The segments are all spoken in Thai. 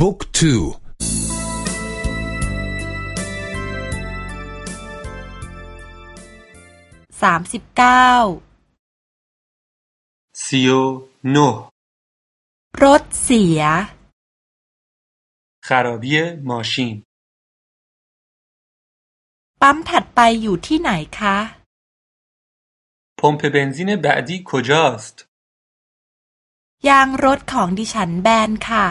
บุ๊กทูสามสิบเก้าซิโอโนรถเสีย خرابی ماشین ปั๊มถัดไปอยู่ที่ไหนคะ پمپ بنزین بعدی کجاست ยางรถของดิฉันแบนค่ะ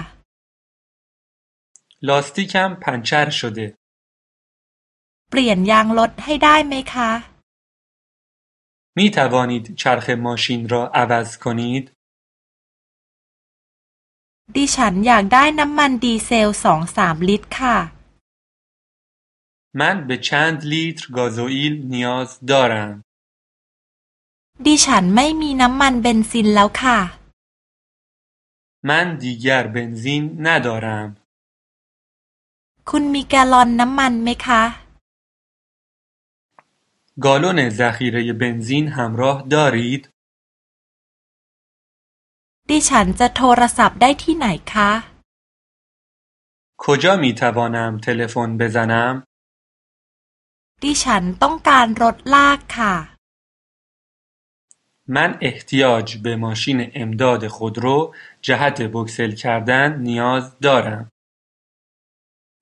لاستیکم پنچر شده เปลี่ยนยางรถให้ได้ไหมคะ می توانید چرخ ماشین را عوض کنید ดิฉันอยากได้น้ำมันดีเซลสองสามลิตรค่ะ من به چند لیتر گازوئیل نیاز دارم ดิฉันไม่มีน้ำมันเบนซินแล้วค่ะ من دیگر بنزین ندارم คุณมีแกลลอนน้ำมันไหมคะ گالون ذخیره بنزین همراه دارید ดิฉันจะโทรศัพท์ได้ที่ไหนคะ کجا می توانم تلفن بزنم ดิฉันต้องการรถลากค่ะ من احتیاج به ماشین امداد خودرو جهت بگسل کردن نیاز دارم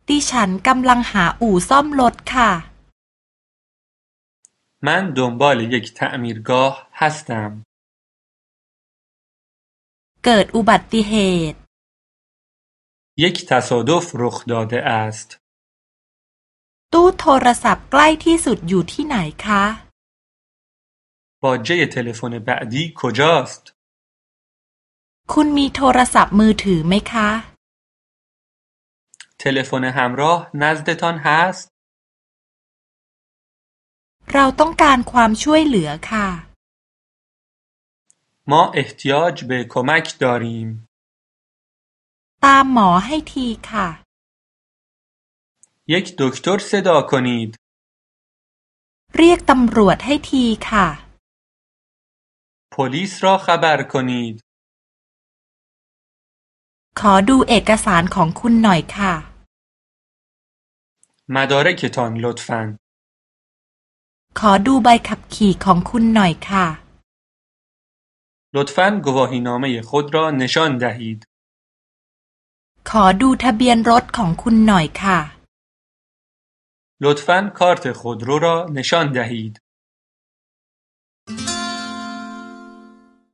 ดิฉันกำลังหาอู่ซ่อมรถค่ะ من دنبال یک تعمیرگاه هستم เกิดอุบัติเหตุ یک تصادف رخ داده است ตู้โทรศัพท์ใกล้ที่สุดอยู่ที่ไหนคะ باجه تلفن بعدی کجاست คุณมีโทรศัพท์มือถือไหมคะ تلفن همراه نزدتان هست เราต้องการความช่วยเหลือค่ะ ما احتیاج به کمک داریم ตามหมอให้ทีค่ะ یک دکتر صدا کنید เรียกตำรวจให้ทีค่ะ پلیس را خبر کنید ขอดูเอกสารของคุณหน่อยค่ะ مدارکتان لطفاً ขอดูใบขับขี่ของคุณหน่อยค่ะ لطفاً گواهینامه خود را نشان دهید ขอดูทะเบียนรถของคุณหน่อยค่ะ لطفاً کارت خودرو را نشان دهید